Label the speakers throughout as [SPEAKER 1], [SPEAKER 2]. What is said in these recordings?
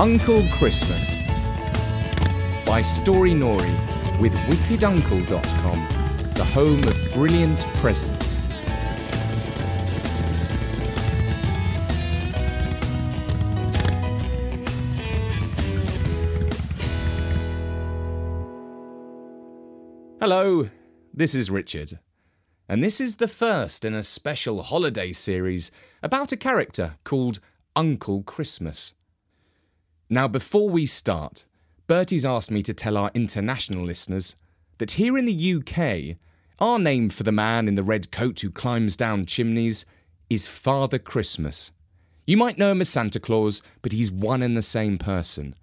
[SPEAKER 1] Uncle Christmas by Storynori with wickeduncle.com, the home of brilliant presents. Hello, this is Richard, and this is the first in a special holiday series about a character called Uncle Christmas. Now, before we start, Bertie's asked me to tell our international listeners that here in the UK, our name for the man in the red coat who climbs down chimneys is Father Christmas. You might know him as Santa Claus, but he's one and the same person.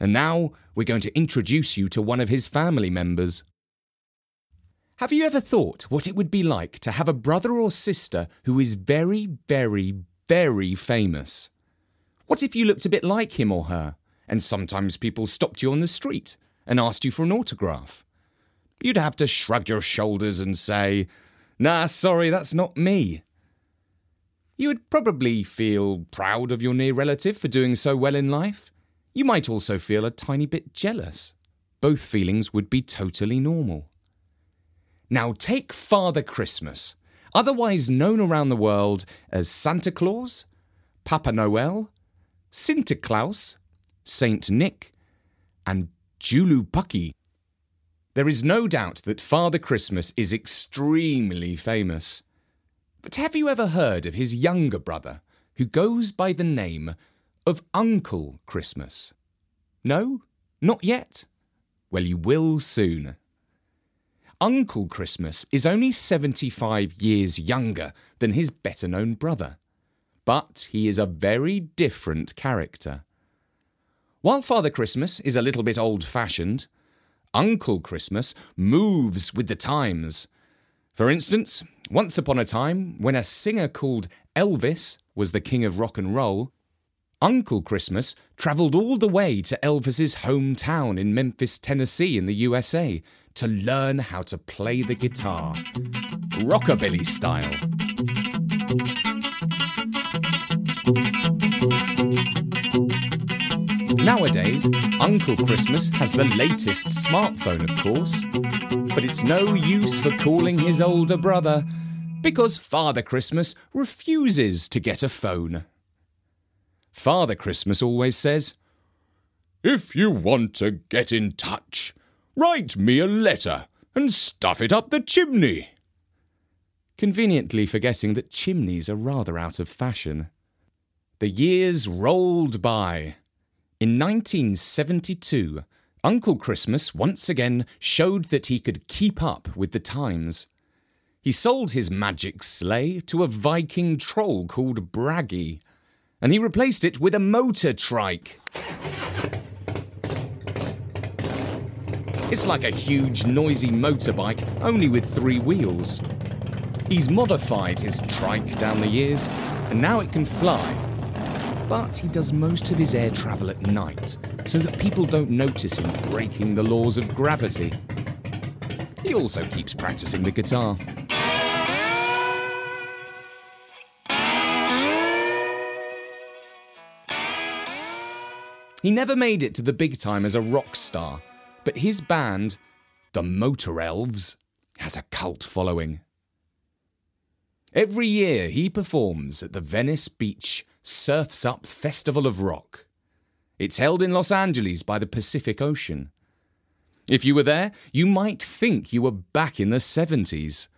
[SPEAKER 1] And now we're going to introduce you to one of his family members. Have you ever thought what it would be like to have a brother or sister who is very, very, very famous? What if you looked a bit like him or her, and sometimes people stopped you on the street and asked you for an autograph? You'd have to shrug your shoulders and say, Nah, sorry, that's not me. You would probably feel proud of your near relative for doing so well in life. You might also feel a tiny bit jealous. Both feelings would be totally normal. Now take Father Christmas, otherwise known around the world as Santa Claus, Papa Noel, Sinterklaas, Saint Nick, and Joulupukki. There is no doubt that Father Christmas is extremely famous. But have you ever heard of his younger brother, who goes by the name of Uncle Christmas? No? Not yet? Well, you will soon. Uncle Christmas is only 75 years younger than his better known brother. But he is a very different character. While Father Christmas is a little bit old fashioned, Uncle Christmas moves with the times. For instance, once upon a time, when a singer called Elvis was the king of rock and roll, Uncle Christmas travelled all the way to Elvis's hometown in Memphis, Tennessee, in the USA, to learn how to play the guitar, rockabilly style. Nowadays, Uncle Christmas has the latest smartphone, of course, but it's no use for calling his older brother because Father Christmas refuses to get a phone. Father Christmas always says, If you want to get in touch, Write me a letter and stuff it up the chimney. Conveniently forgetting that chimneys are rather out of fashion. The years rolled by. In 1972, Uncle Christmas once again showed that he could keep up with the times. He sold his magic sleigh to a Viking troll called Bragi, and he replaced it with a motor trike. It's like a huge, noisy motorbike, only with three wheels. He's modified his trike down the years, and now it can fly. But he does most of his air travel at night, so that people don't notice him breaking the laws of gravity. He also keeps practicing the guitar. He never made it to the big time as a rock star, but his band, the Motor Elves, has a cult following. Every year he performs at the Venice Beach Surfs Up Festival of Rock. It's held in Los Angeles by the Pacific Ocean. If you were there, you might think you were back in the 70s.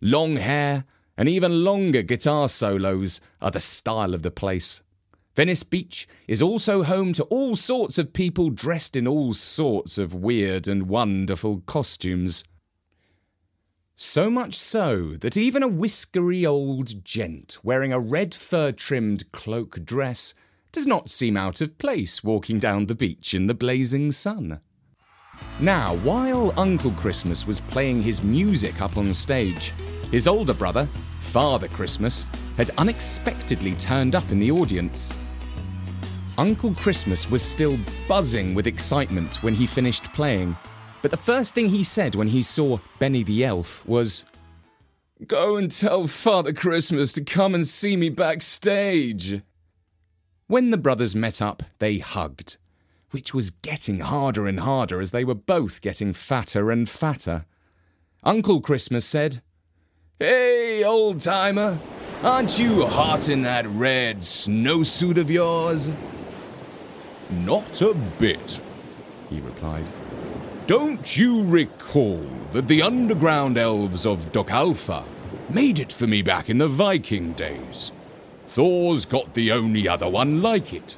[SPEAKER 1] Long hair and even longer guitar solos are the style of the place. Venice Beach is also home to all sorts of people dressed in all sorts of weird and wonderful costumes. So much so that even a whiskery old gent wearing a red fur trimmed cloak dress does not seem out of place walking down the beach in the blazing sun. Now, while Uncle Christmas was playing his music up on stage, his older brother, Father Christmas, had unexpectedly turned up in the audience. Uncle Christmas was still buzzing with excitement when he finished playing, but the first thing he said when he saw Benny the Elf was, Go and tell Father Christmas to come and see me backstage. When the brothers met up, they hugged, which was getting harder and harder as they were both getting fatter and fatter. Uncle Christmas said, Hey, old timer, aren't you hot in that red snowsuit of yours?
[SPEAKER 2] Not a bit, he replied. Don't you recall that the underground elves of Dokalfa made it for me back in the Viking days? Thor's got the only other one like it.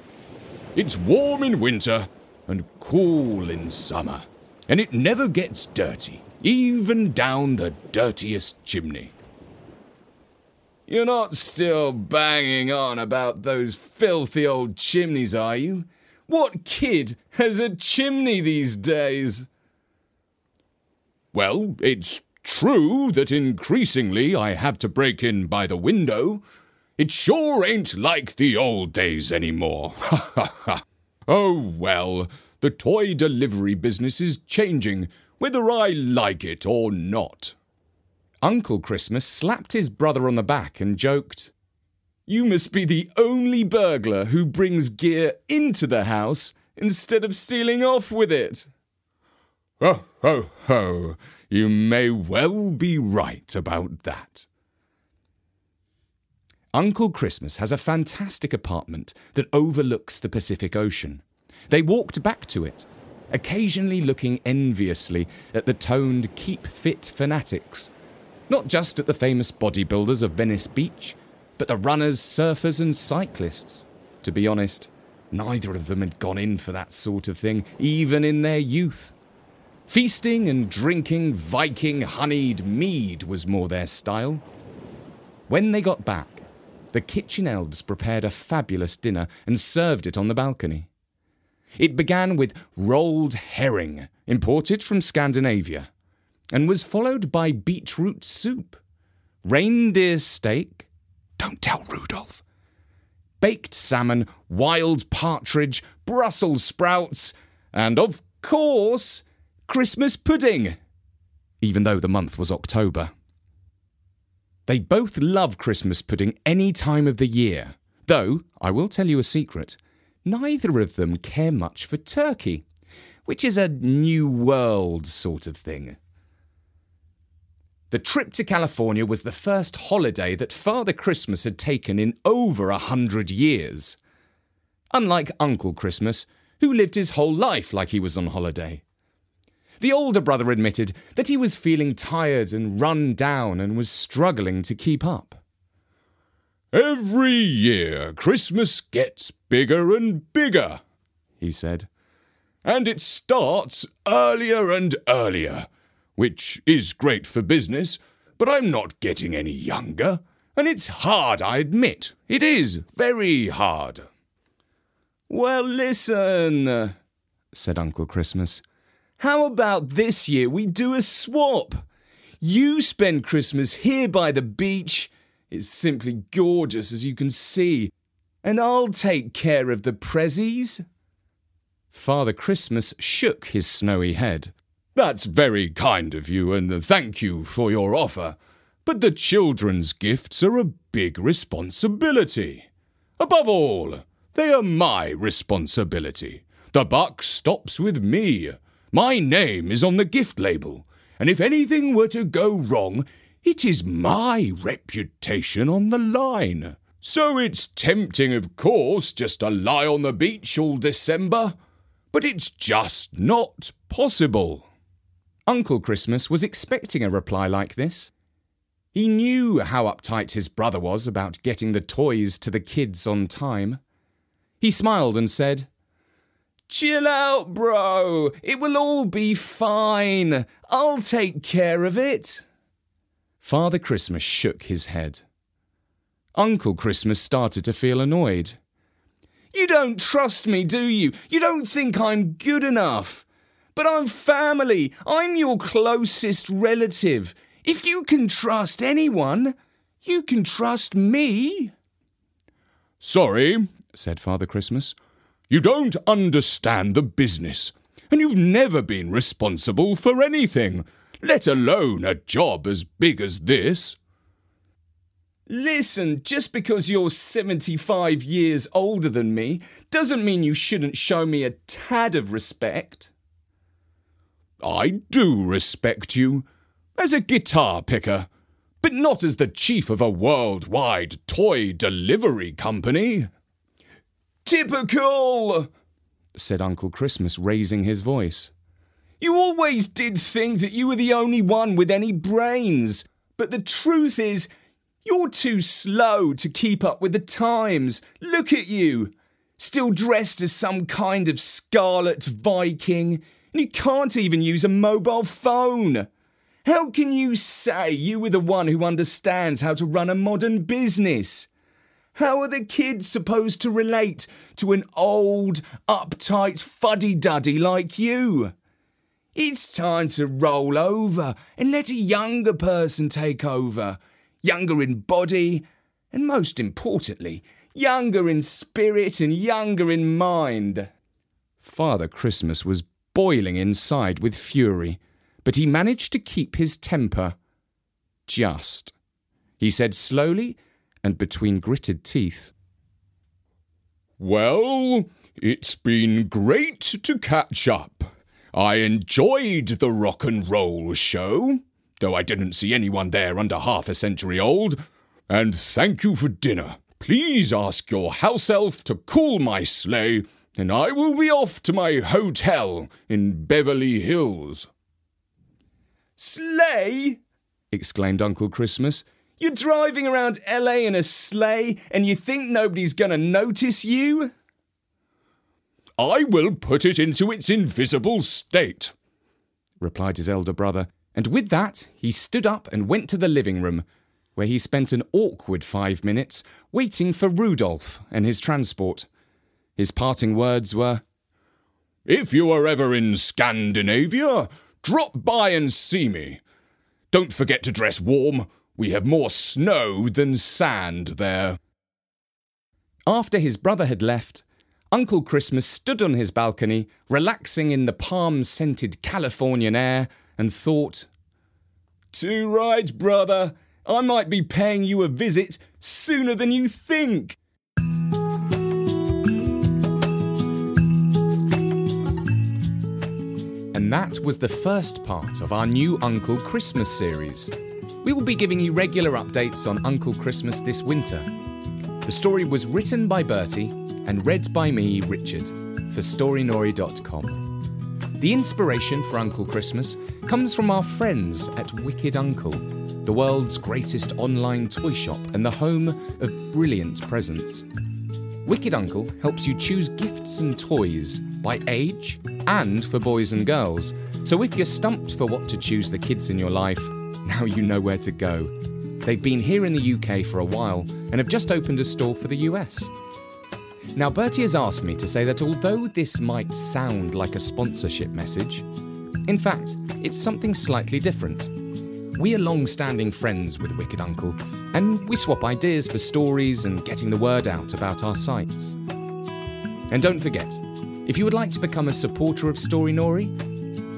[SPEAKER 2] It's warm in winter and cool in summer, and it never gets dirty, even down the dirtiest chimney.
[SPEAKER 1] You're not still banging on about those filthy old chimneys, are you? What kid has a chimney these days?
[SPEAKER 2] Well, it's true that increasingly I have to break in by the window. It sure ain't like the old days anymore. Ha ha ha. Oh well, the toy delivery business is changing, whether I like it or not.
[SPEAKER 1] Uncle Christmas slapped his brother on the back and joked, You must be the only burglar who brings gear into the house instead of stealing off with it.
[SPEAKER 2] Ho, ho, ho! You may well be right about that.
[SPEAKER 1] Uncle Christmas has a fantastic apartment that overlooks the Pacific Ocean. They walked back to it, occasionally looking enviously at the toned keep fit fanatics. Not just at the famous bodybuilders of Venice Beach, but the runners, surfers, and cyclists. To be honest, neither of them had gone in for that sort of thing, even in their youth. Feasting and drinking Viking honeyed mead was more their style. When they got back, the kitchen elves prepared a fabulous dinner and served it on the balcony. It began with rolled herring, imported from Scandinavia, and was followed by beetroot soup, reindeer steak, don't tell Rudolph, baked salmon, wild partridge, Brussels sprouts, and of course, Christmas pudding, even though the month was October. They both love Christmas pudding any time of the year, though, I will tell you a secret, neither of them care much for turkey, which is a new world sort of thing. The trip to California was the first holiday that Father Christmas had taken in over a hundred years. Unlike Uncle Christmas, who lived his whole life like he was on holiday. The older brother admitted that he was feeling tired and run down and was struggling to keep up.
[SPEAKER 2] Every year, Christmas gets bigger and bigger, he said. And it starts earlier and earlier, which is great for business, but I'm not getting any younger. And it's hard, I admit. It is very hard.
[SPEAKER 1] Well, listen, said Uncle Christmas. How about this year we do a swap? You spend Christmas here by the beach. It's simply gorgeous, as you can see. And I'll take care of the prezzies. Father Christmas shook his snowy head.
[SPEAKER 2] That's very kind of you, and thank you for your offer. But the children's gifts are a big responsibility. Above all, they are my responsibility. The buck stops with me. My name is on the gift label, and if anything were to go wrong, it is my reputation on the line. So it's tempting, of course, just to lie on the beach all December, but it's just not possible.
[SPEAKER 1] Uncle Christmas was expecting a reply like this. He knew how uptight his brother was about getting the toys to the kids on time. He smiled and said, Chill out, bro. It will all be fine. I'll take care of it. Father Christmas shook his head. Uncle Christmas started to feel annoyed. You don't trust me, do you? You don't think I'm good enough. But I'm family. I'm your closest relative. If you can trust anyone, you can trust me.
[SPEAKER 2] Sorry, said Father Christmas. You don't understand the business, and you've never been responsible for anything, let alone a job as big as this.
[SPEAKER 1] Listen, just because you're 75 years older than me doesn't mean you shouldn't show me a tad of respect.
[SPEAKER 2] I do respect you as a guitar picker, but not as the chief of a worldwide toy delivery company.
[SPEAKER 1] Typical, said Uncle Christmas, raising his voice. You always did think that you were the only one with any brains, but the truth is, you're too slow to keep up with the times. Look at you, still dressed as some kind of scarlet Viking, and you can't even use a mobile phone. How can you say you were the one who understands how to run a modern business? How are the kids supposed to relate to an old, uptight fuddy duddy like you? It's time to roll over and let a younger person take over. Younger in body, and most importantly, younger in spirit and younger in mind. Father Christmas was boiling inside with fury, but he managed to keep his temper. Just. He said slowly and between gritted teeth.
[SPEAKER 2] Well, it's been great to catch up. I enjoyed the rock and roll show, though I didn't see anyone there under half a century old. And thank you for dinner. Please ask your house elf to cool my sleigh, and I will be off to my hotel in Beverly Hills.
[SPEAKER 1] Sleigh? exclaimed Uncle Christmas. You're driving around LA in a sleigh and you think nobody's gonna notice you?
[SPEAKER 2] I will put it into its invisible state, replied his elder brother,
[SPEAKER 1] and with that he stood up and went to the living room, where he spent an awkward five minutes waiting for Rudolph and his transport. His parting words were,
[SPEAKER 2] If you are ever in Scandinavia, drop by and see me. Don't forget to dress warm. We have more snow than sand there.
[SPEAKER 1] After his brother had left, Uncle Christmas stood on his balcony, relaxing in the palm scented Californian air, and thought, Too right, brother. I might be paying you a visit sooner than you think. And that was the first part of our new Uncle Christmas series. We will be giving you regular updates on Uncle Christmas this winter. The story was written by Bertie and read by me, Richard, for StoryNori.com. The inspiration for Uncle Christmas comes from our friends at Wicked Uncle, the world's greatest online toy shop and the home of brilliant presents. Wicked Uncle helps you choose gifts and toys by age and for boys and girls. So if you're stumped for what to choose the kids in your life, now you know where to go. They've been here in the UK for a while and have just opened a store for the US. Now, Bertie has asked me to say that although this might sound like a sponsorship message, in fact, it's something slightly different. We are long standing friends with Wicked Uncle, and we swap ideas for stories and getting the word out about our sites. And don't forget, if you would like to become a supporter of Storynori,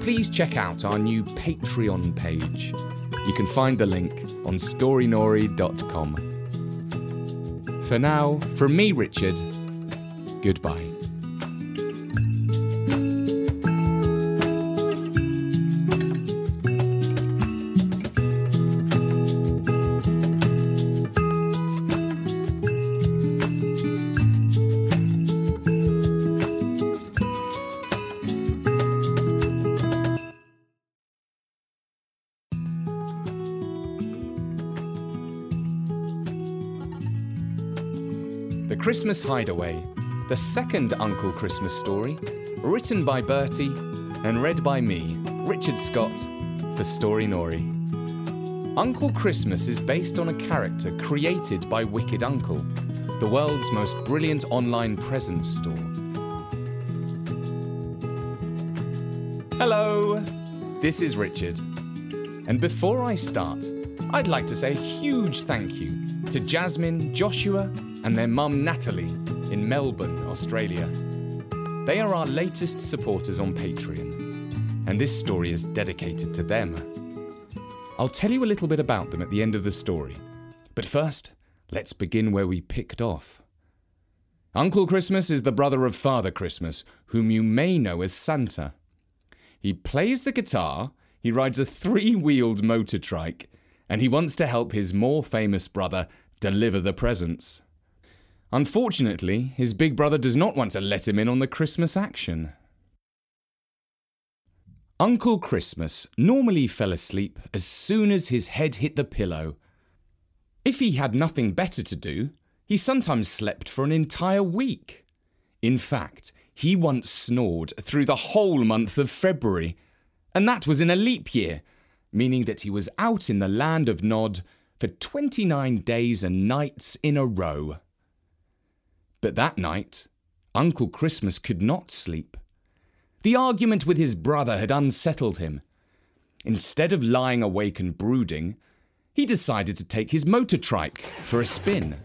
[SPEAKER 1] please check out our new Patreon page. You can find the link on storynori.com. For now, from me, Richard, Goodbye. The Christmas Hideaway the second Uncle Christmas story, written by Bertie and read by me, Richard Scott, for Storynori. Uncle Christmas is based on a character created by Wicked Uncle, the world's most brilliant online presents store. Hello, this is Richard. And before I start, I'd like to say a huge thank you to Jasmine, Joshua, and their mum Natalie in Melbourne, Australia. They are our latest supporters on Patreon, and this story is dedicated to them. I'll tell you a little bit about them at the end of the story, but first, let's begin where we picked off. Uncle Christmas is the brother of Father Christmas, whom you may know as Santa. He plays the guitar, he rides a three wheeled motor trike, and he wants to help his more famous brother deliver the presents. Unfortunately, his big brother does not want to let him in on the Christmas action. Uncle Christmas normally fell asleep as soon as his head hit the pillow. If he had nothing better to do, he sometimes slept for an entire week. In fact, he once snored through the whole month of February, and that was in a leap year, meaning that he was out in the land of Nod for 29 days and nights in a row. But that night, Uncle Christmas could not sleep. The argument with his brother had unsettled him. Instead of lying awake and brooding, he decided to take his motor trike for a spin.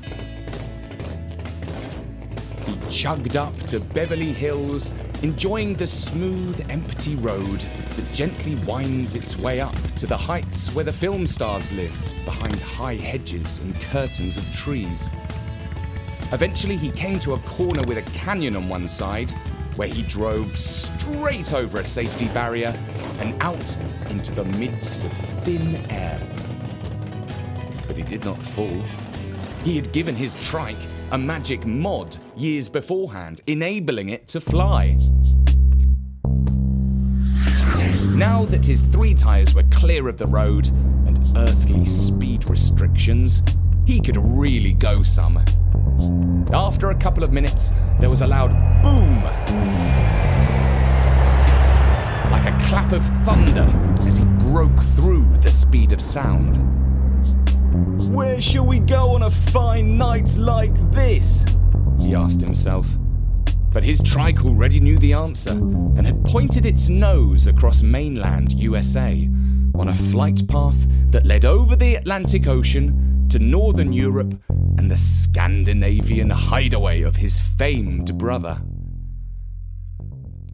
[SPEAKER 1] He chugged up to Beverly Hills, enjoying the smooth, empty road that gently winds its way up to the heights where the film stars live, behind high hedges and curtains of trees. Eventually, he came to a corner with a canyon on one side, where he drove straight over a safety barrier and out into the midst of thin air. But he did not fall. He had given his trike a magic mod years beforehand, enabling it to fly. Now that his three tyres were clear of the road and earthly speed restrictions, he could really go some. After a couple of minutes, there was a loud boom, like a clap of thunder as he broke through the speed of sound. Where shall we go on a fine night like this? He asked himself. But his trike already knew the answer and had pointed its nose across mainland USA on a flight path that led over the Atlantic Ocean to northern Europe and the Scandinavian hideaway of his famed brother.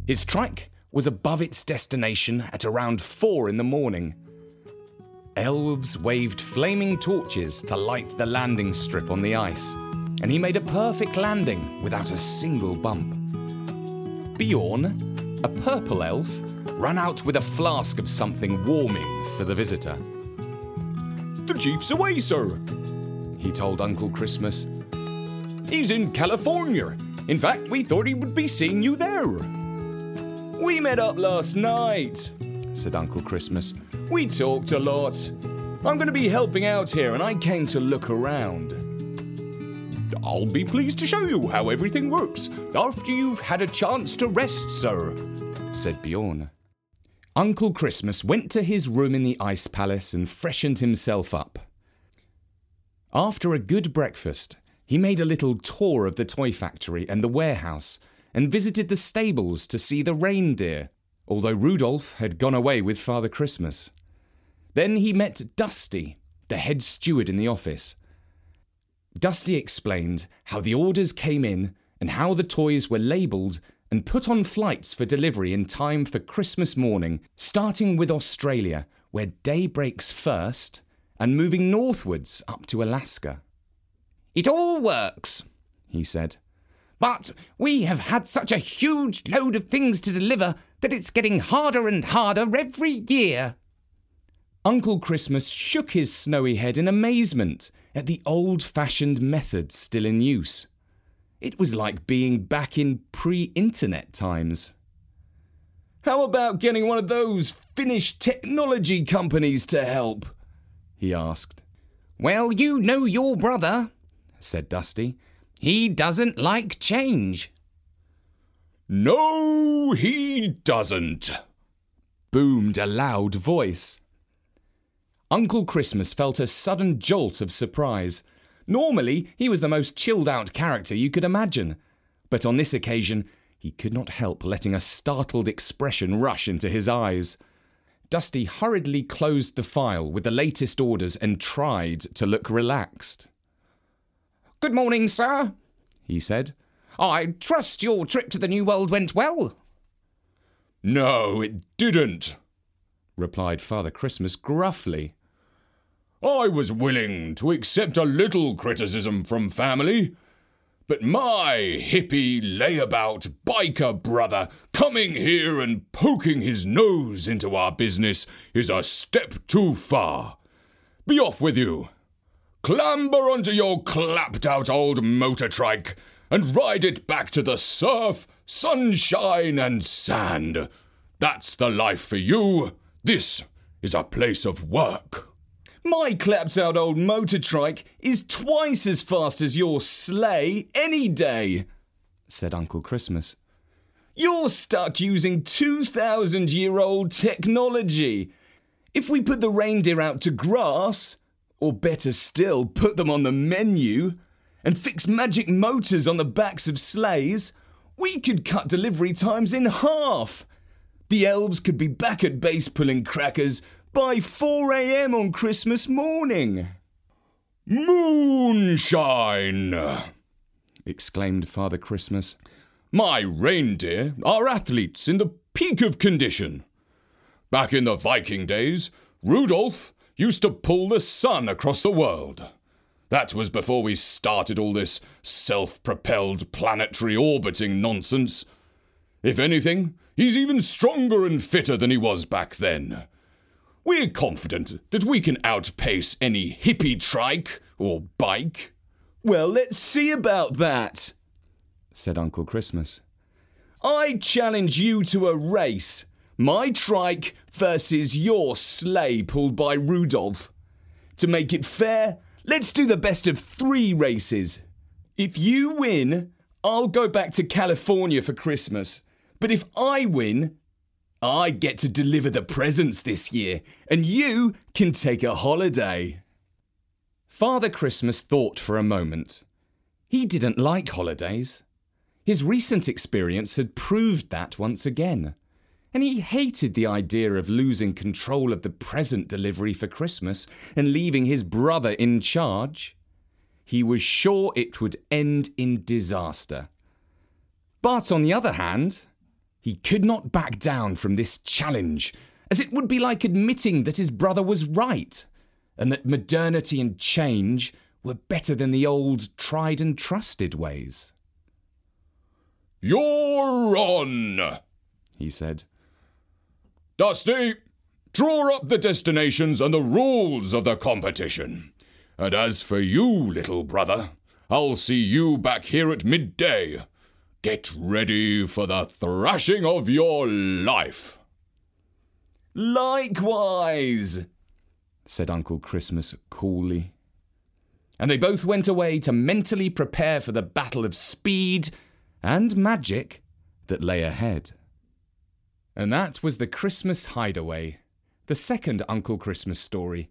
[SPEAKER 1] His trike was above its destination at around four in the morning Elves waved flaming torches to light the landing strip on the ice, and he made a perfect landing without a single bump. Bjorn, a purple elf, ran out with a flask of something warming for the visitor.
[SPEAKER 2] The chief's away, sir, he told Uncle Christmas. He's in California. In fact, we thought he would be seeing you there.
[SPEAKER 3] We met up last night, said Uncle Christmas. We talked a lot. I'm going to be helping out here, and I came to look around.
[SPEAKER 2] I'll be pleased to show you how everything works after you've had a chance to rest, sir, said Bjorn.
[SPEAKER 1] Uncle Christmas went to his room in the Ice Palace and freshened himself up. After a good breakfast, he made a little tour of the toy factory and the warehouse and visited the stables to see the reindeer although Rudolph had gone away with Father Christmas. Then he met Dusty, the head steward in the office. Dusty explained how the orders came in and how the toys were labelled and put on flights for delivery in time for Christmas morning, starting with Australia, where day breaks first, and moving northwards up to Alaska.
[SPEAKER 4] It all works, he said. But we have had such a huge load of things to deliver that it's getting harder and harder every year.
[SPEAKER 1] Uncle Christmas shook his snowy head in amazement at the old fashioned methods still in use. It was like being back in pre internet times.
[SPEAKER 3] How about getting one of those Finnish technology companies to help? He asked.
[SPEAKER 4] Well, you know your brother, said Dusty. He doesn't like change.
[SPEAKER 2] No, he doesn't, boomed a loud voice.
[SPEAKER 1] Uncle Christmas felt a sudden jolt of surprise. Normally, he was the most chilled out character you could imagine. But on this occasion, he could not help letting a startled expression rush into his eyes. Dusty hurriedly closed the file with the latest orders and tried to look relaxed.
[SPEAKER 4] Good morning, sir, he said. I trust your trip to the New World went well.
[SPEAKER 2] No, it didn't,
[SPEAKER 1] replied Father Christmas gruffly.
[SPEAKER 2] I was willing to accept a little criticism from family. But my hippie layabout biker brother coming here and poking his nose into our business is a step too far. Be off with you. Clamber onto your clapped out old motor trike and ride it back to the surf, sunshine, and sand. That's the life for you. This is a place of work.
[SPEAKER 3] My clapped out old motor trike is twice as fast as your sleigh any day, said Uncle Christmas. You're stuck using 2,000 year old technology. If we put the reindeer out to grass, or better still, put them on the menu, and fix magic motors on the backs of sleighs, we could cut delivery times in half. The elves could be back at base pulling crackers by 4 a.m. on Christmas morning.
[SPEAKER 2] Moonshine! exclaimed Father Christmas. My reindeer are athletes in the peak of condition. Back in the Viking days, Rudolph used to pull the sun across the world. That was before we started all this self propelled planetary orbiting nonsense. If anything, he's even stronger and fitter than he was back then. We're confident that we can outpace any hippie trike or bike.
[SPEAKER 3] Well, let's see about that, said Uncle Christmas. I challenge you to a race. My trike versus your sleigh pulled by Rudolph. To make it fair, let's do the best of three races. If you win, I'll go back to California for Christmas. But if I win, I get to deliver the presents this year, and you can take a holiday. Father Christmas thought for a moment. He didn't like holidays. His recent experience had proved that once again and he hated the idea of losing control of the present delivery for Christmas and leaving his brother in charge. He was sure it would end in disaster. But on the other hand, he could not back down from this challenge, as it would be like admitting that his brother was right, and that modernity and change were better than the old tried and trusted ways.
[SPEAKER 2] You're on, he said. Dusty, draw up the destinations and the rules of the competition. And as for you, little brother, I'll see you back here at midday. Get ready for the thrashing of your life.
[SPEAKER 3] Likewise, said Uncle Christmas coolly. And they both went away to mentally prepare for the battle of speed and magic that lay ahead. And that was The Christmas Hideaway, the second Uncle Christmas story,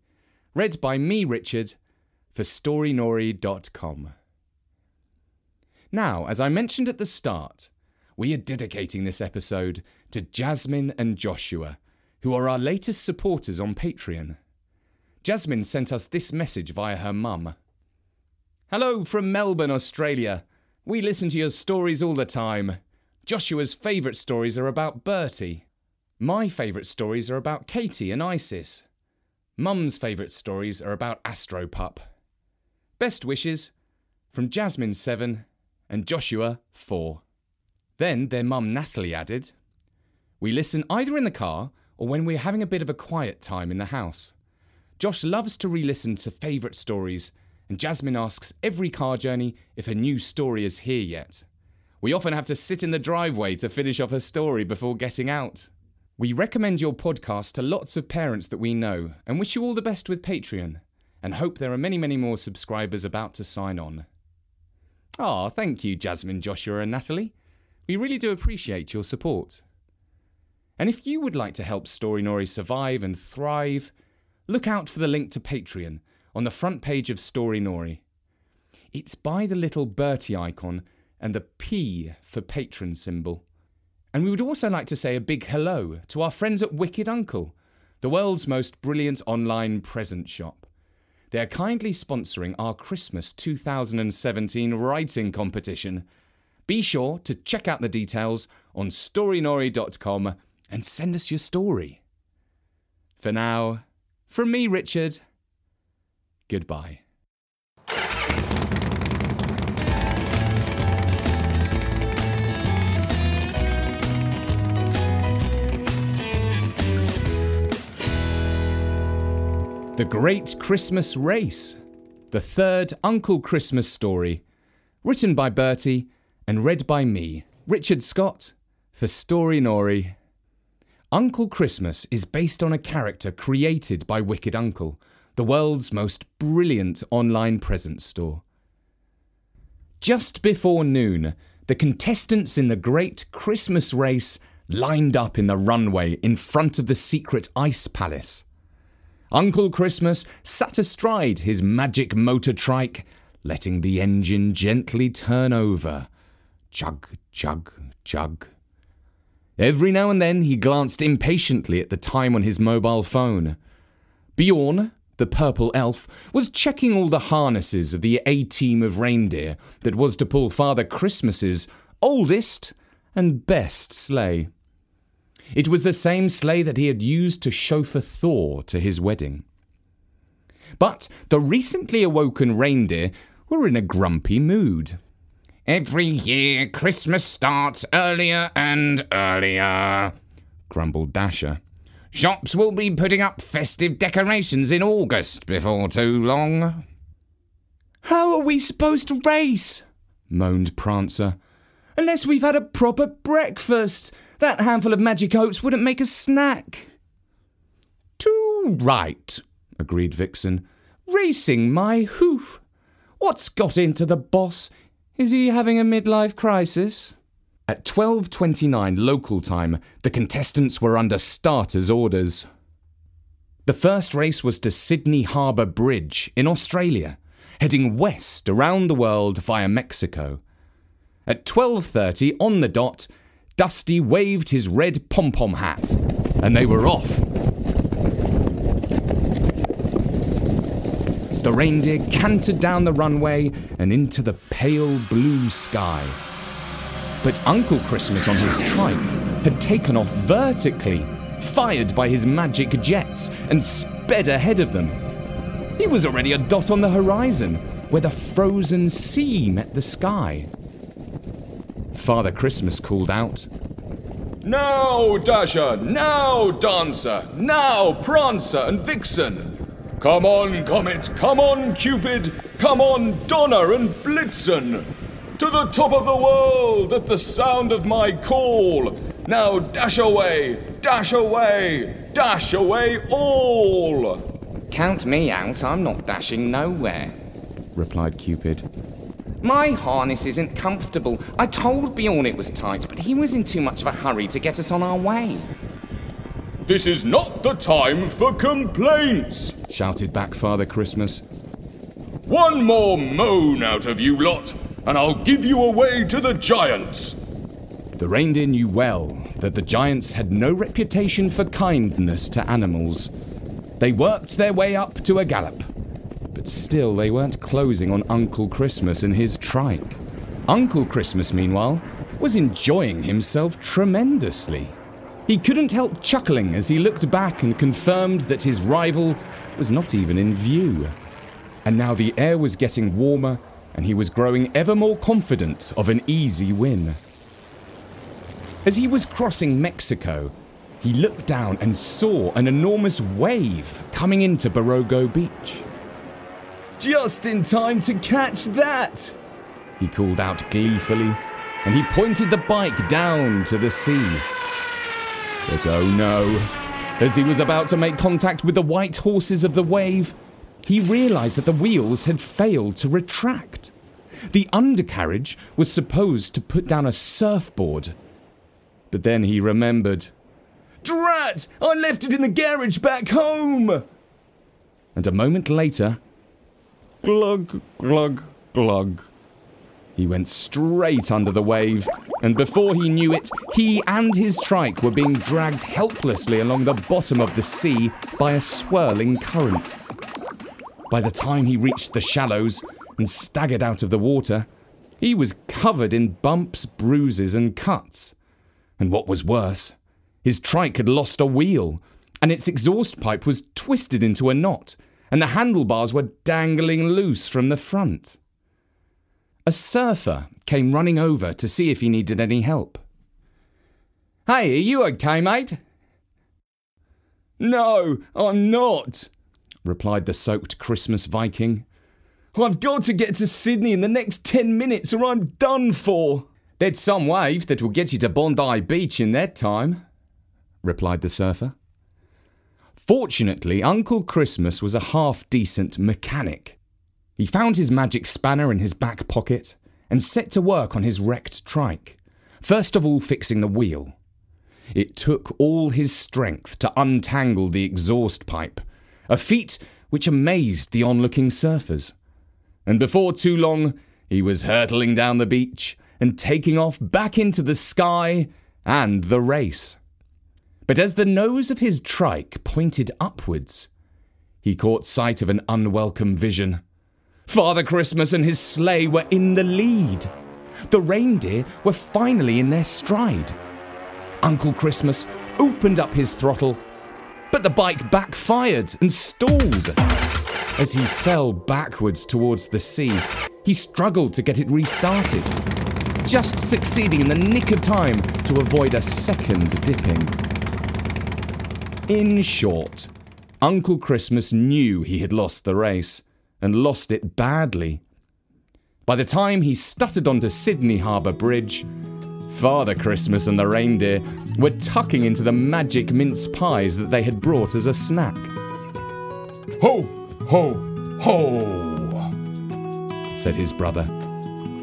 [SPEAKER 3] read by me, Richard, for StoryNori.com. Now, as I mentioned at the start, we are dedicating this episode to Jasmine and Joshua, who are our latest supporters on Patreon. Jasmine sent us this message via her mum. Hello from Melbourne, Australia. We listen to your stories all the time. Joshua's favourite stories are about Bertie. My favourite stories are about Katie and Isis. Mum's favourite stories are about Astropup. Best wishes from Jasmine 7 and Joshua 4. Then their mum Natalie added, We listen either in the car or when we're having a bit of a quiet time in the house. Josh loves to re listen to favourite stories, and Jasmine asks every car journey if a new story is here yet. We often have to sit in the driveway to finish off a story before getting out. We recommend your podcast to lots of parents that we know and wish you all the best with Patreon and hope there are many, many more subscribers about to sign on. Ah, thank you, Jasmine, Joshua, and Natalie. We really do appreciate your support. And if you would like to help Storynori survive and thrive, look out for the link to Patreon on the front page of Storynori. It's by the little Bertie icon and the P for patron symbol. And we would also like to say a big hello to our friends at Wicked Uncle, the world's most brilliant online present shop. They are kindly sponsoring our Christmas 2017 writing competition. Be sure to check out the details on storynori.com and send us your story. For now, from me, Richard, goodbye. The Great Christmas Race, the third Uncle Christmas story, written by Bertie and read by me, Richard Scott, for Story Storynori. Uncle Christmas is based on a character created by Wicked Uncle, the world's most brilliant online present store. Just before noon, the contestants in the Great Christmas Race lined up in the runway in front of the secret ice palace. Uncle Christmas sat astride his magic motor trike, letting the engine gently turn over. Chug, chug, chug. Every now and then he glanced impatiently at the time on his mobile phone. Bjorn, the purple elf, was checking all the harnesses of the A team of reindeer that was to pull Father Christmas's oldest and best sleigh. It was the same sleigh that he had used to chauffeur Thor to his wedding. But the recently awoken reindeer were in a grumpy mood.
[SPEAKER 4] Every year, Christmas starts earlier and earlier, grumbled Dasher. Shops will be putting up festive decorations in August before too long.
[SPEAKER 3] How are we supposed to race? moaned Prancer. Unless we've had a proper breakfast. That handful of magic oats wouldn't make a snack. Too right, agreed Vixen. Racing my hoof. What's got into the boss? Is he having a midlife crisis? At 12:29 local time, the contestants were under starters orders. The first race was to Sydney Harbour Bridge in Australia, heading west around the world via Mexico. At 12:30 on the dot, Dusty waved his red pom-pom hat, and they were off. The reindeer cantered down the runway and into the pale blue sky. But Uncle Christmas on his trike had taken off vertically, fired by his magic jets, and sped ahead of them. He was already a dot on the horizon, where the frozen sea met the sky. Father Christmas called out,
[SPEAKER 2] Now, Dasher! Now, Dancer! Now, Prancer and Vixen! Come on, Comet! Come on, Cupid! Come on, Donner and Blitzen! To the top of the world at the sound of my call! Now dash away! Dash away! Dash away all!
[SPEAKER 4] Count me out, I'm not dashing nowhere,
[SPEAKER 3] replied Cupid.
[SPEAKER 4] My harness isn't comfortable. I told Bjorn it was tight, but he was in too much of a hurry to get us on our way.
[SPEAKER 2] This is not the time for complaints,
[SPEAKER 3] shouted back Father Christmas.
[SPEAKER 2] One more moan out of you lot, and I'll give you away to the giants.
[SPEAKER 3] The reindeer knew well that the giants had no reputation for kindness to animals. They worked their way up to a gallop, but still they weren't closing on Uncle Christmas and his trike. Uncle Christmas, meanwhile, was enjoying himself tremendously. He couldn't help chuckling as he looked back and confirmed that his rival was not even in view. And now the air was getting warmer, and he was growing ever more confident of an easy win. As he was crossing Mexico, he looked down and saw an enormous wave coming into Barogo Beach. Just in time to catch that! He called out gleefully, and he pointed the bike down to the sea. But oh no, as he was about to make contact with the white horses of the wave, he realized that the wheels had failed to retract. The undercarriage was supposed to put down a surfboard. But then he remembered. Drat! I left it in the garage back home! And a moment later, glug, glug, glug. He went straight under the wave, and before he knew it, he and his trike were being dragged helplessly along the bottom of the sea by a swirling current. By the time he reached the shallows and staggered out of the water, he was covered in bumps, bruises, and cuts. And what was worse, his trike had lost a wheel, and its exhaust pipe was twisted into a knot, and the handlebars were dangling loose from the front. A surfer came running over to see if he needed any help. Hey, are you okay, mate?
[SPEAKER 2] No, I'm not,
[SPEAKER 3] replied the soaked Christmas Viking.
[SPEAKER 2] I've got to get to Sydney in the next ten minutes or I'm done for.
[SPEAKER 3] There's some wave that will get you to Bondi Beach in that time, replied the surfer. Fortunately, Uncle Christmas was a half decent mechanic. He found his magic spanner in his back pocket and set to work on his wrecked trike, first of all fixing the wheel. It took all his strength to untangle the exhaust pipe, a feat which amazed the onlooking surfers. And before too long, he was hurtling down the beach and taking off back into the sky and the race. But as the nose of his trike pointed upwards, he caught sight of an unwelcome vision. Father Christmas and his sleigh were in the lead. The reindeer were finally in their stride. Uncle Christmas opened up his throttle, but the bike backfired and stalled. As he fell backwards towards the sea, he struggled to get it restarted, just succeeding in the nick of time to avoid a second dipping. In short, Uncle Christmas knew he had lost the race and lost it badly. By the time he stuttered onto Sydney Harbour Bridge, Father Christmas and the reindeer were tucking into the magic mince pies that they had brought as a snack.
[SPEAKER 2] Ho, ho, ho,
[SPEAKER 3] said his brother,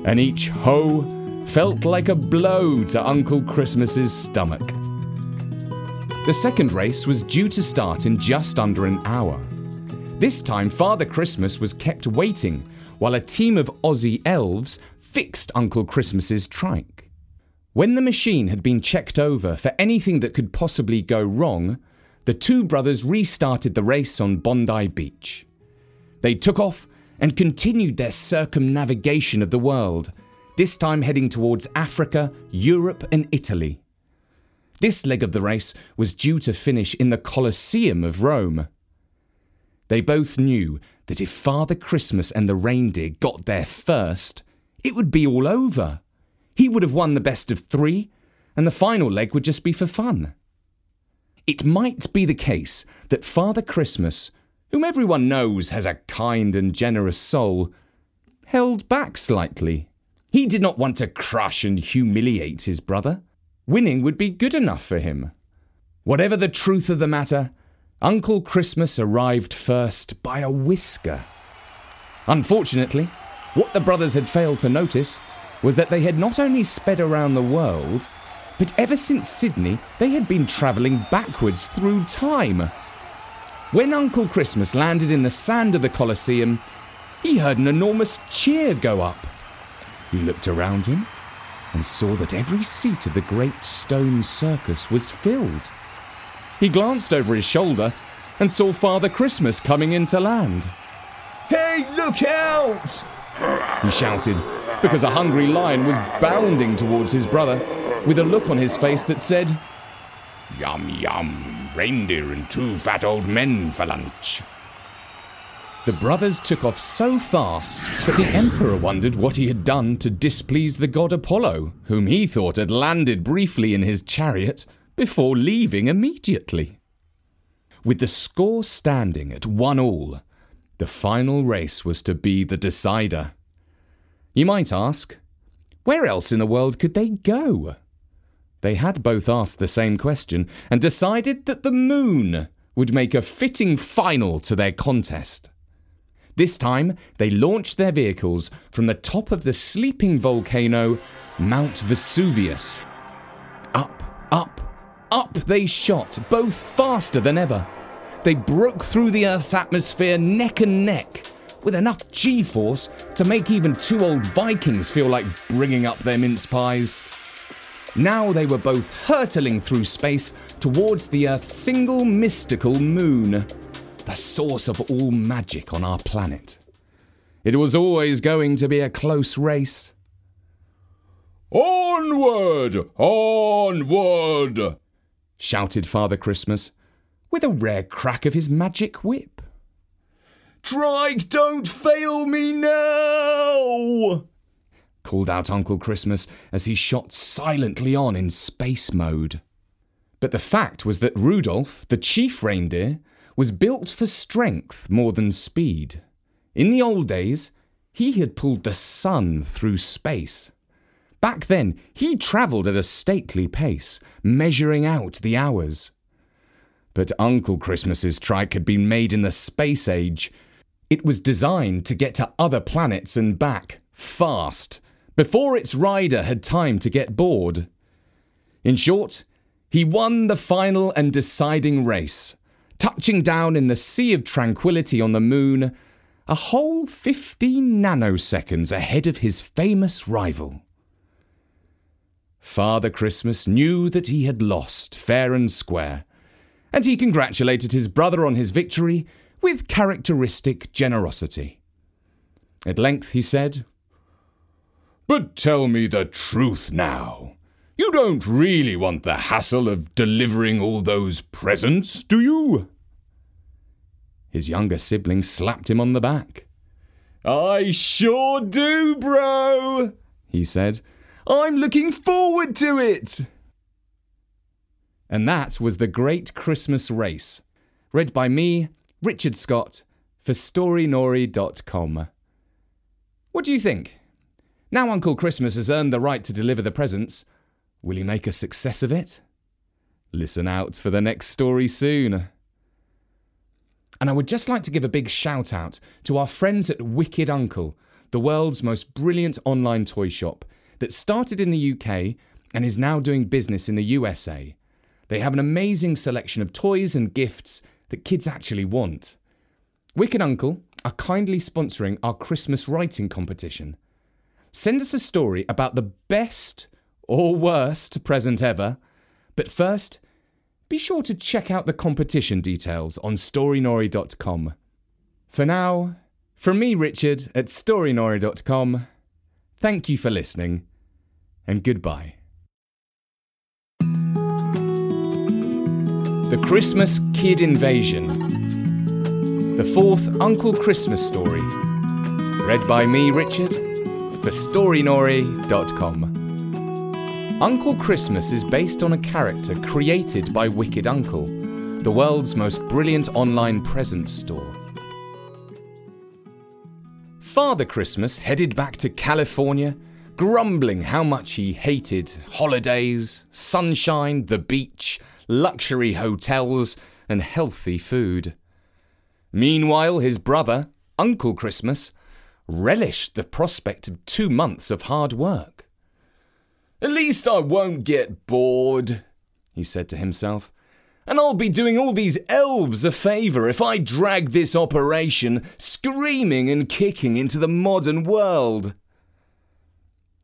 [SPEAKER 3] and each ho felt like a blow to Uncle Christmas's stomach. The second race was due to start in just under an hour. This time, Father Christmas was kept waiting while a team of Aussie elves fixed Uncle Christmas's trike. When the machine had been checked over for anything that could possibly go wrong, the two brothers restarted the race on Bondi Beach. They took off and continued their circumnavigation of the world, this time heading towards Africa, Europe, and Italy. This leg of the race was due to finish in the Colosseum of Rome. They both knew that if Father Christmas and the reindeer got there first, it would be all over. He would have won the best of three, and the final leg would just be for fun. It might be the case that Father Christmas, whom everyone knows has a kind and generous soul, held back slightly. He did not want to crush and humiliate his brother. Winning would be good enough for him. Whatever the truth of the matter, Uncle Christmas arrived first by a whisker. Unfortunately, what the brothers had failed to notice was that they had not only sped around the world, but ever since Sydney, they had been travelling backwards through time. When Uncle Christmas landed in the sand of the Colosseum, he heard an enormous cheer go up. He looked around him and saw that every seat of the great stone circus was filled. He glanced over his shoulder and saw Father Christmas coming into land.
[SPEAKER 2] Hey, look out!
[SPEAKER 3] He shouted, because a hungry lion was bounding towards his brother, with a look on his face that said,
[SPEAKER 4] Yum, yum, reindeer and two fat old men for lunch.
[SPEAKER 3] The brothers took off so fast that the Emperor wondered what he had done to displease the god Apollo, whom he thought had landed briefly in his chariot before leaving immediately. With the score standing at one all, the final race was to be the decider. You might ask, where else in the world could they go? They had both asked the same question and decided that the moon would make a fitting final to their contest. This time, they launched their vehicles from the top of the sleeping volcano, Mount Vesuvius. Up, up, up they shot, both faster than ever. They broke through the Earth's atmosphere neck and neck, with enough G force to make even two old Vikings feel like bringing up their mince pies. Now they were both hurtling through space towards the Earth's single mystical moon, the source of all magic on our planet. It was always going to be a close race.
[SPEAKER 2] Onward! Onward!
[SPEAKER 3] shouted Father Christmas, with a rare crack of his magic whip.
[SPEAKER 2] Trike, don't fail me now!
[SPEAKER 3] called out Uncle Christmas as he shot silently on in space mode. But the fact was that Rudolph, the chief reindeer, was built for strength more than speed. In the old days, he had pulled the sun through space. Back then, he travelled at a stately pace, measuring out the hours. But Uncle Christmas's trike had been made in the space age. It was designed to get to other planets and back, fast, before its rider had time to get bored. In short, he won the final and deciding race, touching down in the Sea of Tranquility on the moon, a whole 15 nanoseconds ahead of his famous rival. Father Christmas knew that he had lost fair and square, and he congratulated his brother on his victory with characteristic generosity. At length he said,
[SPEAKER 2] But tell me the truth now. You don't really want the hassle of delivering all those presents, do you?
[SPEAKER 3] His younger sibling slapped him on the back.
[SPEAKER 2] I sure do, bro, he said. I'm looking forward to it.
[SPEAKER 3] And that was The Great Christmas Race, read by me, Richard Scott, for StoryNori.com. What do you think? Now Uncle Christmas has earned the right to deliver the presents, will he make a success of it? Listen out for the next story soon. And I would just like to give a big shout out to our friends at Wicked Uncle, the world's most brilliant online toy shop that started in the UK and is now doing business in the USA. They have an amazing selection of toys and gifts that kids actually want. Wicked Uncle are kindly sponsoring our Christmas writing competition. Send us a story about the best or worst present ever, but first, be sure to check out the competition details on storynori.com. For now, from me, Richard, at storynori.com, thank you for listening, and goodbye. The Christmas Kid Invasion. The fourth Uncle Christmas story. Read by me, Richard, for storynori.com. Uncle Christmas is based on a character created by Wicked Uncle, the world's most brilliant online present store. Father Christmas headed back to California, grumbling how much he hated holidays, sunshine, the beach, luxury hotels, and healthy food. Meanwhile, his brother, Uncle Christmas, relished the prospect of two months of hard work.
[SPEAKER 2] At least I won't get bored, he said to himself. And I'll be doing all these elves a favour if I drag this operation screaming and kicking into the modern world.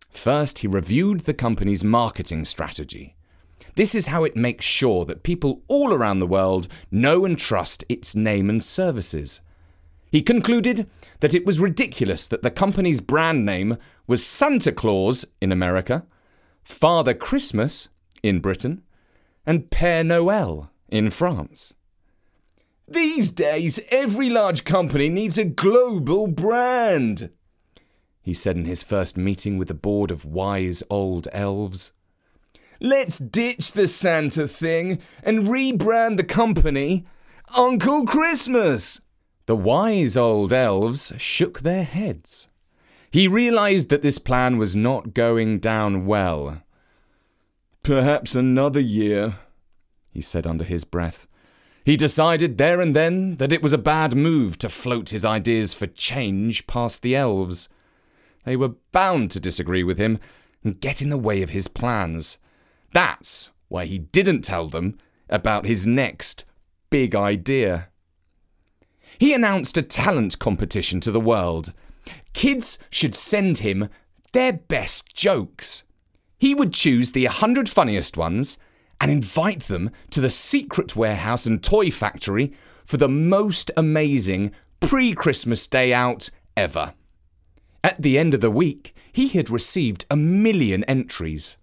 [SPEAKER 3] First, he reviewed the company's marketing strategy. This is how it makes sure that people all around the world know and trust its name and services. He concluded that it was ridiculous that the company's brand name was Santa Claus in America Father Christmas in Britain, and Père Noël in France.
[SPEAKER 2] These days, every large company needs a global brand, he said in his first meeting with the board of wise old elves. Let's ditch the Santa thing and rebrand the company Uncle Christmas.
[SPEAKER 3] The wise old elves shook their heads. He realized that this plan was not going down well.
[SPEAKER 2] Perhaps another year, he said under his breath.
[SPEAKER 3] He decided there and then that it was a bad move to float his ideas for change past the elves. They were bound to disagree with him and get in the way of his plans. That's why he didn't tell them about his next big idea. He announced a talent competition to the world. Kids should send him their best jokes. He would choose the 100 funniest ones and invite them to the secret warehouse and toy factory for the most amazing pre Christmas day out ever. At the end of the week, he had received a million entries.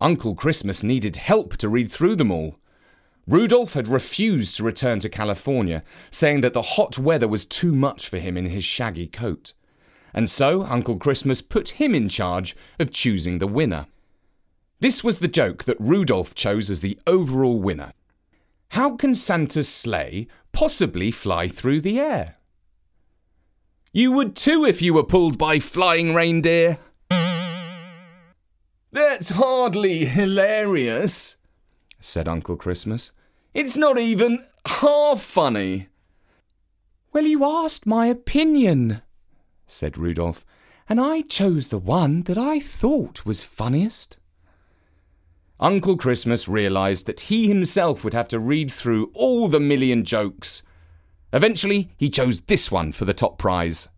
[SPEAKER 3] Uncle Christmas needed help to read through them all. Rudolph had refused to return to California, saying that the hot weather was too much for him in his shaggy coat. And so Uncle Christmas put him in charge of choosing the winner. This was the joke that Rudolph chose as the overall winner. How can Santa's sleigh possibly fly through the air? You would too if you were pulled by flying reindeer.
[SPEAKER 1] That's hardly hilarious, said Uncle Christmas. It's not even half funny.
[SPEAKER 3] Well, you asked my opinion, said Rudolph, and I chose the one that I thought was funniest. Uncle Christmas realized that he himself would have to read through all the million jokes. Eventually, he chose this one for the top prize.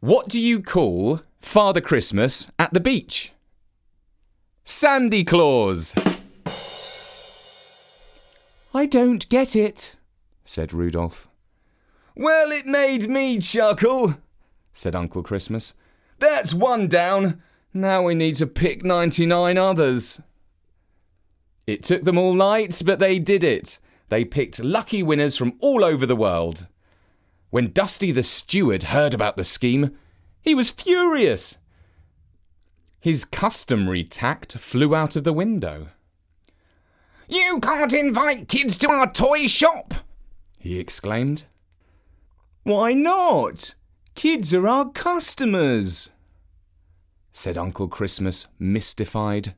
[SPEAKER 3] What do you call Father Christmas at the beach? Sandy Claus! I don't get it, said Rudolph.
[SPEAKER 1] Well, it made me chuckle, said Uncle Christmas. That's one down. Now we need to pick 99 others.
[SPEAKER 3] It took them all night, but they did it. They picked lucky winners from all over the world. When Dusty the steward heard about the scheme, he was furious. His customary tact flew out of the window.
[SPEAKER 4] You can't invite kids to our toy shop,
[SPEAKER 3] he exclaimed.
[SPEAKER 1] Why not? Kids are our customers said Uncle Christmas, mystified.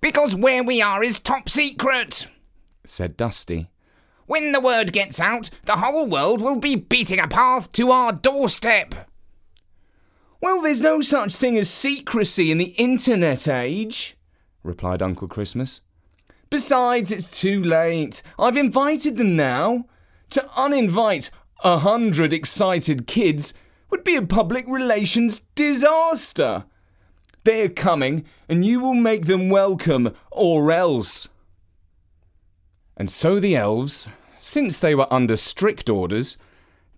[SPEAKER 4] Because where we are is top secret,
[SPEAKER 3] said Dusty.
[SPEAKER 4] When the word gets out, the whole world will be beating a path to our doorstep.
[SPEAKER 1] Well, there's no such thing as secrecy in the internet age, replied Uncle Christmas. Besides, it's too late. I've invited them now. To uninvite a hundred excited kids would be a public relations disaster. They're coming, and you will make them welcome, or else.
[SPEAKER 3] And so the elves, since they were under strict orders,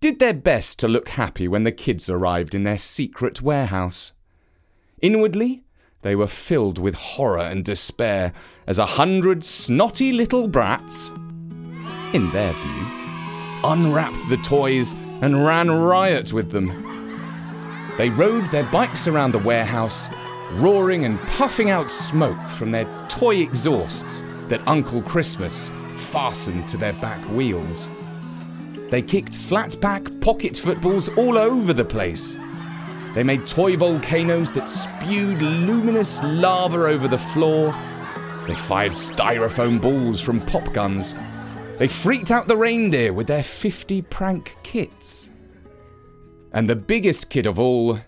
[SPEAKER 3] did their best to look happy when the kids arrived in their secret warehouse. Inwardly, they were filled with horror and despair as a hundred snotty little brats, in their view, unwrapped the toys and ran riot with them. They rode their bikes around the warehouse, roaring and puffing out smoke from their toy exhausts that Uncle Christmas fastened to their back wheels. They kicked flat pack pocket footballs all over the place. They made toy volcanoes that spewed luminous lava over the floor. They fired styrofoam balls from pop guns. They freaked out the reindeer with their 50 prank kits. And the biggest kid of all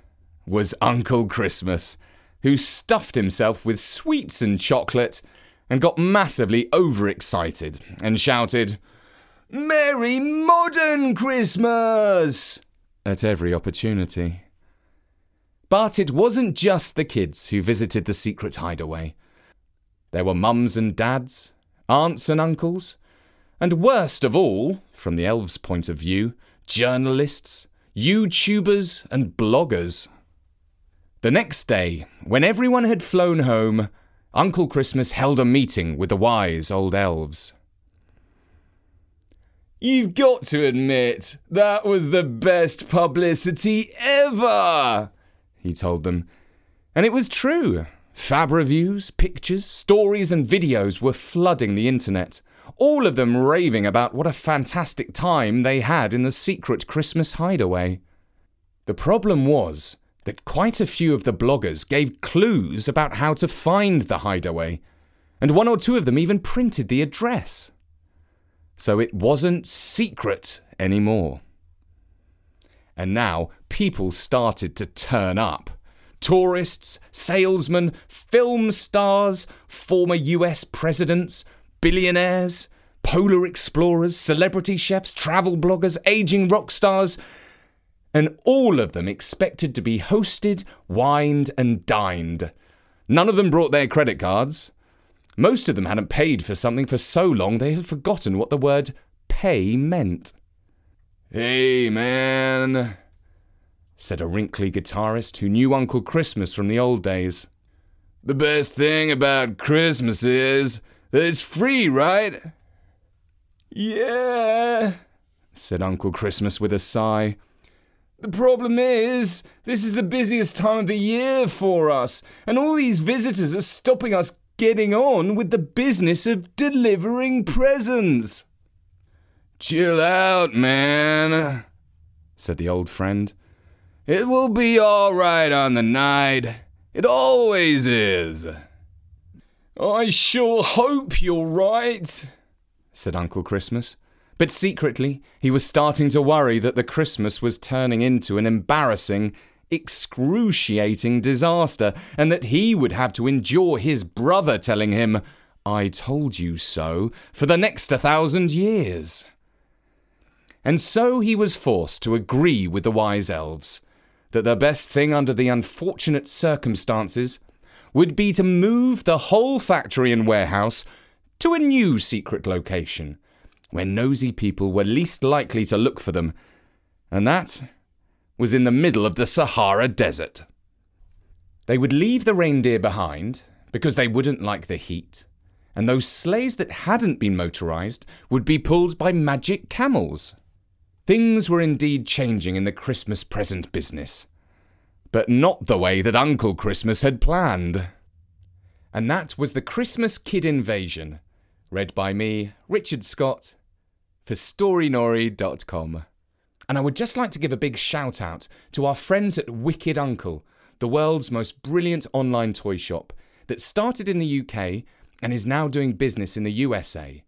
[SPEAKER 3] was Uncle Christmas, who stuffed himself with sweets and chocolate and got massively overexcited and shouted,
[SPEAKER 1] Merry Modern Christmas!
[SPEAKER 3] at every opportunity. But it wasn't just the kids who visited the secret hideaway. There were mums and dads, aunts and uncles, and worst of all, from the elves' point of view, journalists, YouTubers, and bloggers. The next day, when everyone had flown home, Uncle Christmas held a meeting with the wise old elves.
[SPEAKER 1] You've got to admit, that was the best publicity ever, he told them.
[SPEAKER 3] And it was true. Fab reviews, pictures, stories, and videos were flooding the internet, all of them raving about what a fantastic time they had in the secret Christmas hideaway. The problem was that quite a few of the bloggers gave clues about how to find the hideaway, and one or two of them even printed the address. So it wasn't secret anymore. And now people started to turn up. Tourists, salesmen, film stars, former US presidents, billionaires, polar explorers, celebrity chefs, travel bloggers, aging rock stars, and all of them expected to be hosted, wined, and dined. None of them brought their credit cards. Most of them hadn't paid for something for so long they had forgotten what the word pay meant.
[SPEAKER 1] Hey, man, said a wrinkly guitarist who knew Uncle Christmas from the old days. The best thing about Christmas is
[SPEAKER 2] that it's free, right?
[SPEAKER 3] Yeah, said Uncle Christmas with a sigh. The problem is, this is the busiest time of the year for us, and all these visitors are stopping us getting on with the business of delivering presents.
[SPEAKER 2] Chill out, man, said the old friend. It will be all right on the night. It always is.
[SPEAKER 3] I sure hope you're right, said Uncle Christmas. But secretly, he was starting to worry that the Christmas was turning into an embarrassing, excruciating disaster, and that he would have to endure his brother telling him, I told you so, for the next a thousand years. And so he was forced to agree with the wise elves that the best thing under the unfortunate circumstances would be to move the whole factory and warehouse to a new secret location where nosy people were least likely to look for them, and that was in the middle of the Sahara Desert. They would leave the reindeer behind because they wouldn't like the heat, and those sleighs that hadn't been motorized would be pulled by magic camels. Things were indeed changing in the Christmas present business, but not the way that Uncle Christmas had planned. And that was the Christmas Kid Invasion, read by me, Richard Scott, for storynori.com. And I would just like to give a big shout out to our friends at Wicked Uncle, the world's most brilliant online toy shop that started in the UK and is now doing business in the USA.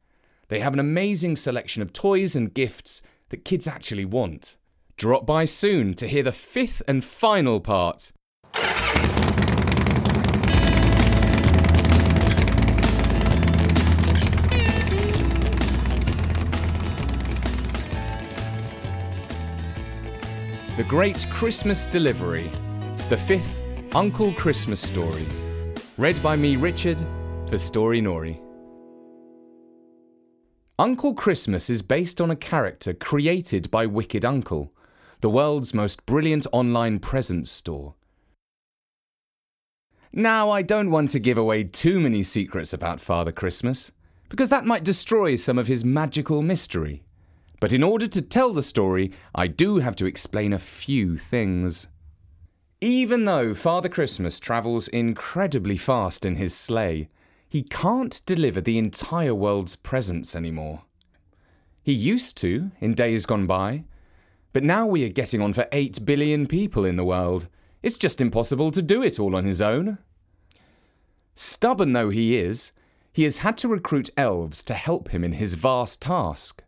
[SPEAKER 3] They have an amazing selection of toys and gifts that kids actually want. Drop by soon to hear the fifth and final part. The Great Christmas Delivery, the fifth Uncle Christmas story. Read by me, Richard, for Storynori. Uncle Christmas is based on a character created by Wicked Uncle, the world's most brilliant online presents store. Now, I don't want to give away too many secrets about Father Christmas, because that might destroy some of his magical mystery. But in order to tell the story, I do have to explain a few things. Even though Father Christmas travels incredibly fast in his sleigh, he can't deliver the entire world's presents anymore. He used to, in days gone by, but now we are getting on for 8 billion people in the world. It's just impossible to do it all on his own. Stubborn though he is, he has had to recruit elves to help him in his vast task.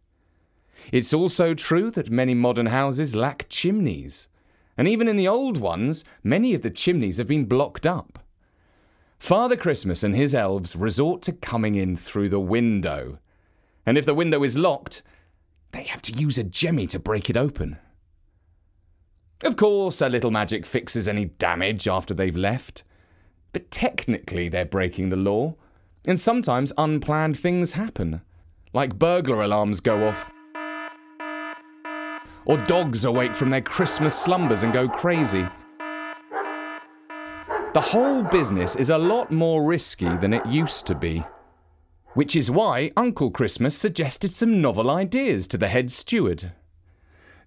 [SPEAKER 3] It's also true that many modern houses lack chimneys, and even in the old ones, many of the chimneys have been blocked up. Father Christmas and his elves resort to coming in through the window, and if the window is locked, they have to use a jemmy to break it open. Of course, a little magic fixes any damage after they've left, but technically they're breaking the law, and sometimes unplanned things happen, like burglar alarms go off. Or dogs awake from their Christmas slumbers and go crazy. The whole business is a lot more risky than it used to be. Which is why Uncle Christmas suggested some novel ideas to the head steward.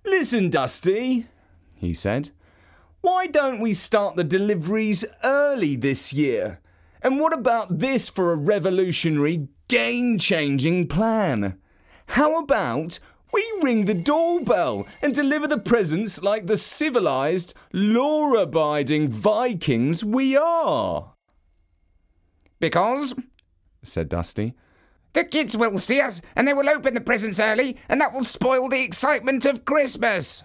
[SPEAKER 3] Listen, Dusty, he said, why don't we start the deliveries early this year? And what about this for a revolutionary, game changing plan? How about we ring the doorbell and deliver the presents like the civilized, law abiding Vikings we are.
[SPEAKER 4] Because, said Dusty, the kids will see us and they will open the presents early, and that will spoil the excitement of Christmas.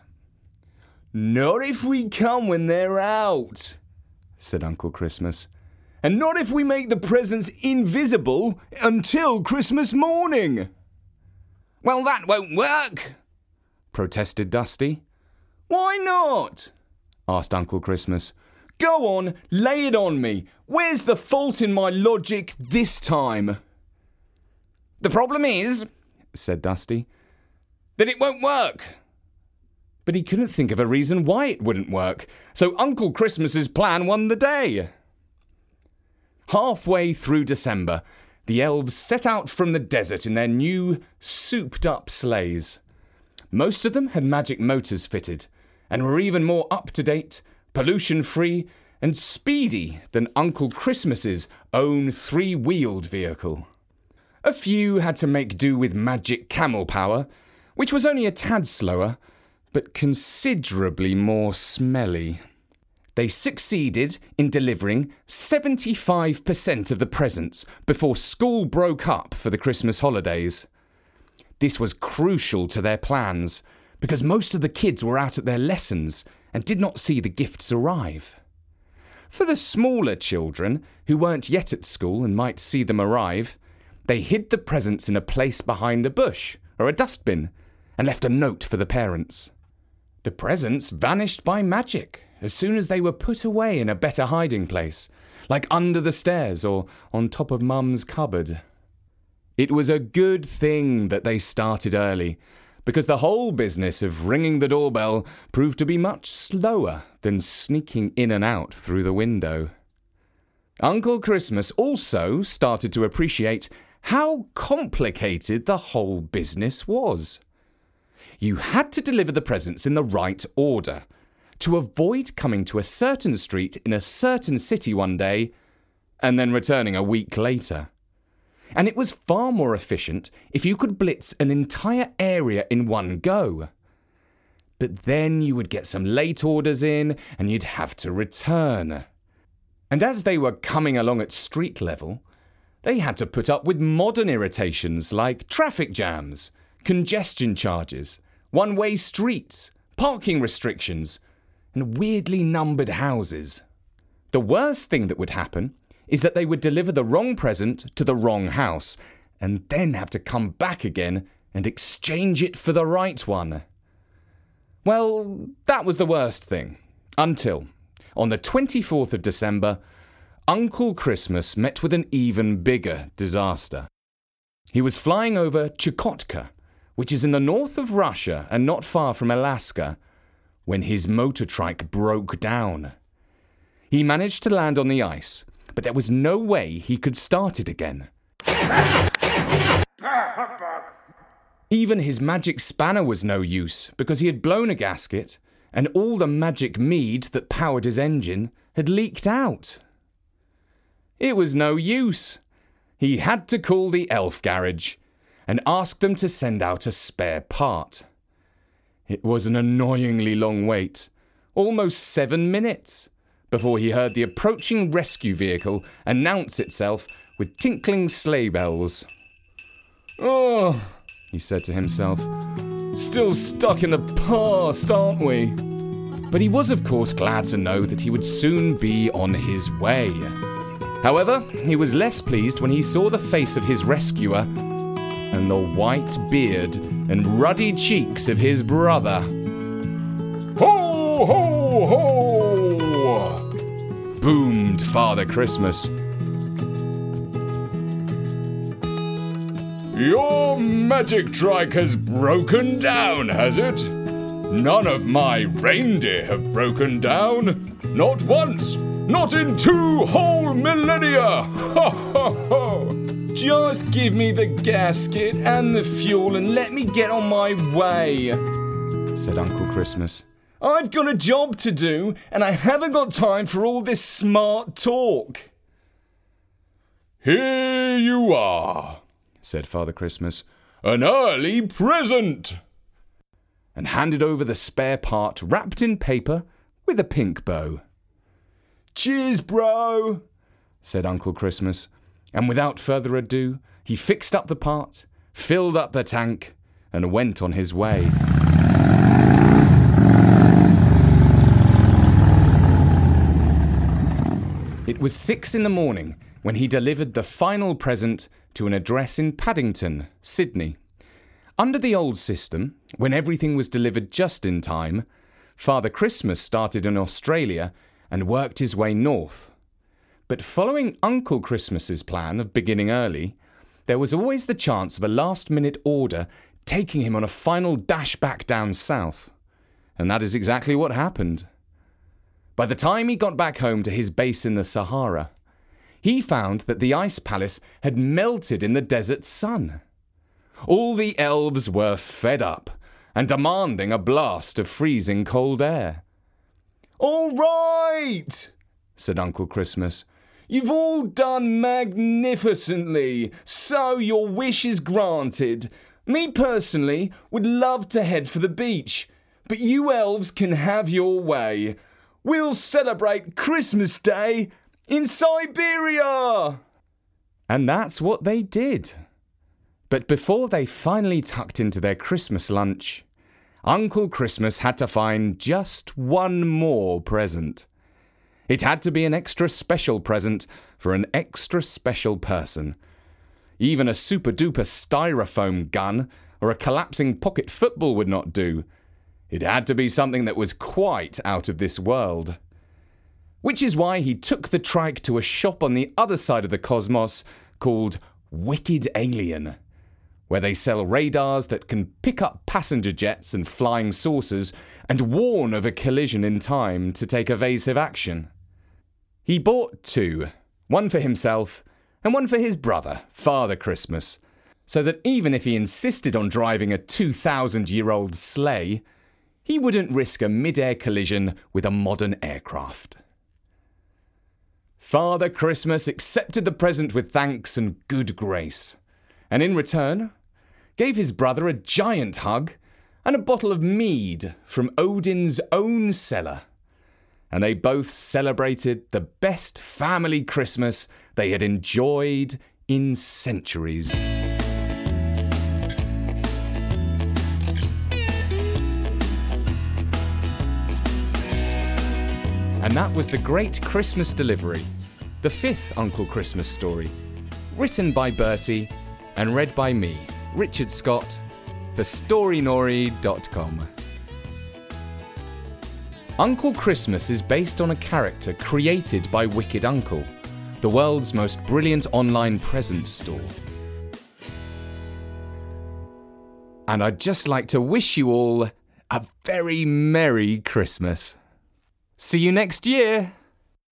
[SPEAKER 3] Not if we come when they're out, said Uncle Christmas. And not if we make the presents invisible until Christmas morning.
[SPEAKER 4] Well, that won't work,
[SPEAKER 3] protested Dusty. Why not? asked Uncle Christmas. Go on, lay it on me. Where's the fault in my logic this time?
[SPEAKER 4] The problem is, said Dusty, that it won't work.
[SPEAKER 3] But he couldn't think of a reason why it wouldn't work, so Uncle Christmas's plan won the day. Halfway through December, the elves set out from the desert in their new, souped up sleighs. Most of them had magic motors fitted, and were even more up to date, pollution free, and speedy than Uncle Christmas's own three wheeled vehicle. A few had to make do with magic camel power, which was only a tad slower, but considerably more smelly. They succeeded in delivering 75% of the presents before school broke up for the Christmas holidays. This was crucial to their plans because most of the kids were out at their lessons and did not see the gifts arrive. For the smaller children, who weren't yet at school and might see them arrive, they hid the presents in a place behind a bush or a dustbin and left a note for the parents. The presents vanished by magic as soon as they were put away in a better hiding place, like under the stairs or on top of Mum's cupboard. It was a good thing that they started early, because the whole business of ringing the doorbell proved to be much slower than sneaking in and out through the window. Uncle Christmas also started to appreciate how complicated the whole business was. You had to deliver the presents in the right order to avoid coming to a certain street in a certain city one day and then returning a week later. And it was far more efficient if you could blitz an entire area in one go. But then you would get some late orders in and you'd have to return. And as they were coming along at street level, they had to put up with modern irritations like traffic jams, congestion charges, one way streets, parking restrictions, and weirdly numbered houses. The worst thing that would happen is that they would deliver the wrong present to the wrong house and then have to come back again and exchange it for the right one. Well, that was the worst thing. Until, on the 24th of December, Uncle Christmas met with an even bigger disaster. He was flying over Chukotka, which is in the north of Russia and not far from Alaska, when his motor trike broke down. He managed to land on the ice, but there was no way he could start it again. Even his magic spanner was no use because he had blown a gasket and all the magic mead that powered his engine had leaked out. It was no use. He had to call the elf garage and ask them to send out a spare part. It was an annoyingly long wait, almost seven minutes, before he heard the approaching rescue vehicle announce itself with tinkling sleigh bells. Oh, he said to himself, still stuck in the past, aren't we? But he was, of course, glad to know that he would soon be on his way. However, he was less pleased when he saw the face of his rescuer and the white beard and ruddy cheeks of his brother.
[SPEAKER 2] Ho, ho, ho!
[SPEAKER 3] Boomed Father Christmas.
[SPEAKER 2] Your magic trike has broken down, has it? None of my reindeer have broken down. Not once. Not in two whole millennia. Ha ha ha.
[SPEAKER 3] Just give me the gasket and the fuel and let me get on my way, said Uncle Christmas. I've got a job to do and I haven't got time for all this smart talk.
[SPEAKER 2] Here you are, said Father Christmas. An early present!
[SPEAKER 3] And handed over the spare part wrapped in paper with a pink bow. Cheers, bro, said Uncle Christmas. And without further ado, he fixed up the part, filled up the tank, and went on his way. It was six in the morning when he delivered the final present to an address in Paddington, Sydney. Under the old system, when everything was delivered just in time, Father Christmas started in Australia and worked his way north. But following Uncle Christmas's plan of beginning early, there was always the chance of a last minute order taking him on a final dash back down south. And that is exactly what happened. By the time he got back home to his base in the Sahara, he found that the ice palace had melted in the desert sun. All the elves were fed up and demanding a blast of freezing cold air. All right, said Uncle Christmas. You've all done magnificently, so your wish is granted. Me personally would love to head for the beach, but you elves can have your way. We'll celebrate Christmas Day in Siberia! And that's what they did. But before they finally tucked into their Christmas lunch, Uncle Christmas had to find just one more present. It had to be an extra special present for an extra special person. Even a super duper styrofoam gun or a collapsing pocket football would not do. It had to be something that was quite out of this world. Which is why he took the trike to a shop on the other side of the cosmos called Wicked Alien, where they sell radars that can pick up passenger jets and flying saucers and warn of a collision in time to take evasive action. He bought two, one for himself and one for his brother, Father Christmas, so that even if he insisted on driving a 2,000 year old sleigh, he wouldn't risk a mid air collision with a modern aircraft. Father Christmas accepted the present with thanks and good grace, and in return, gave his brother a giant hug and a bottle of mead from Odin's own cellar and they both celebrated the best family Christmas they had enjoyed in centuries. And that was The Great Christmas Delivery, the fifth Uncle Christmas story, written by Bertie and read by me, Richard Scott, for StoryNori.com. Uncle Christmas is based on a character created by Wicked Uncle, the world's most brilliant online present store. And I'd just like to wish you all a very Merry Christmas. See you next year!